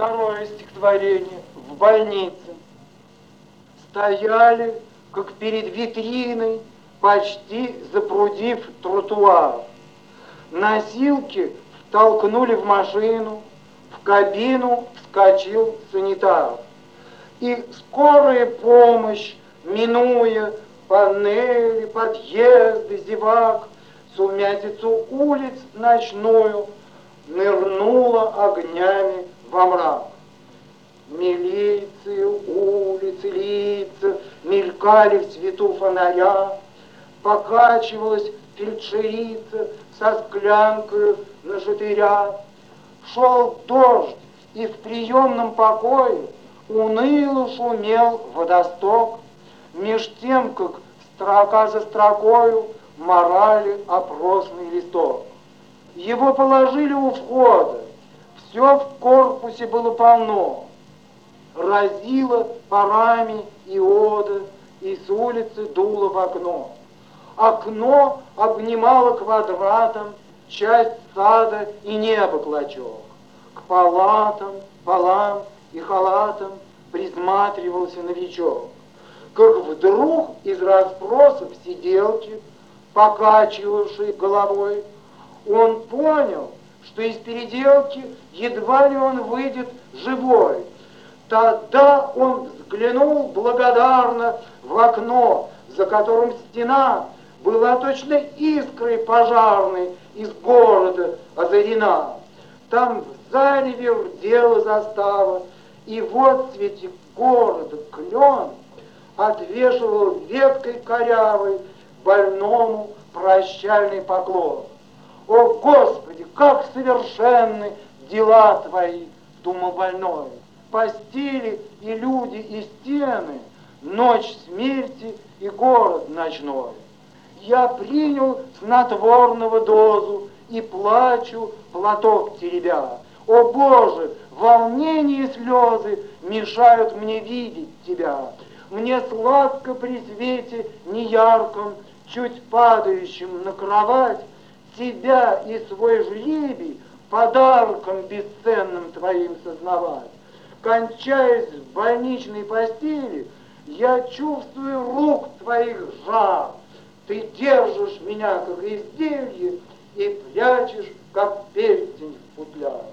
Второе стихотворение. В больнице. Стояли, как перед витриной, почти запрудив тротуар. Носилки толкнули в машину, в кабину вскочил санитар. И скорая помощь, минуя панели, подъезды, зевак, сумятицу улиц ночную, нырнула огнями во мрак. Милиции, улицы, лица мелькали в свету фонаря, покачивалась фельдшерица со склянкой на шатыря. Шел дождь, и в приемном покое уныло шумел водосток, меж тем, как строка за строкою морали опросный листок. Его положили у входа, все в корпусе было полно, разило парами иода, и с улицы дуло в окно. Окно обнимало квадратом часть сада и небо клочок. К палатам, полам и халатам присматривался новичок. Как вдруг из расспросов сиделки, покачивавшей головой, он понял, что из переделки едва ли он выйдет живой. Тогда он взглянул благодарно в окно, за которым стена была точно искрой пожарной из города озарена. Там в зареве рдела застава, и вот цвете города клен отвешивал веткой корявой больному прощальный поклон. О, Господи, как совершенны дела Твои, думал больной. Постели и люди, и стены, ночь смерти и город ночной. Я принял снотворного дозу и плачу, платок теребя. О Боже, волнение и слезы мешают мне видеть Тебя. Мне сладко при свете неярком, чуть падающим на кровать, Тебя и свой жребий подарком бесценным Твоим сознавать. Кончаясь в больничной постели, я чувствую рук Твоих жар. Ты держишь меня, как изделие, и прячешь, как перстень в футляр.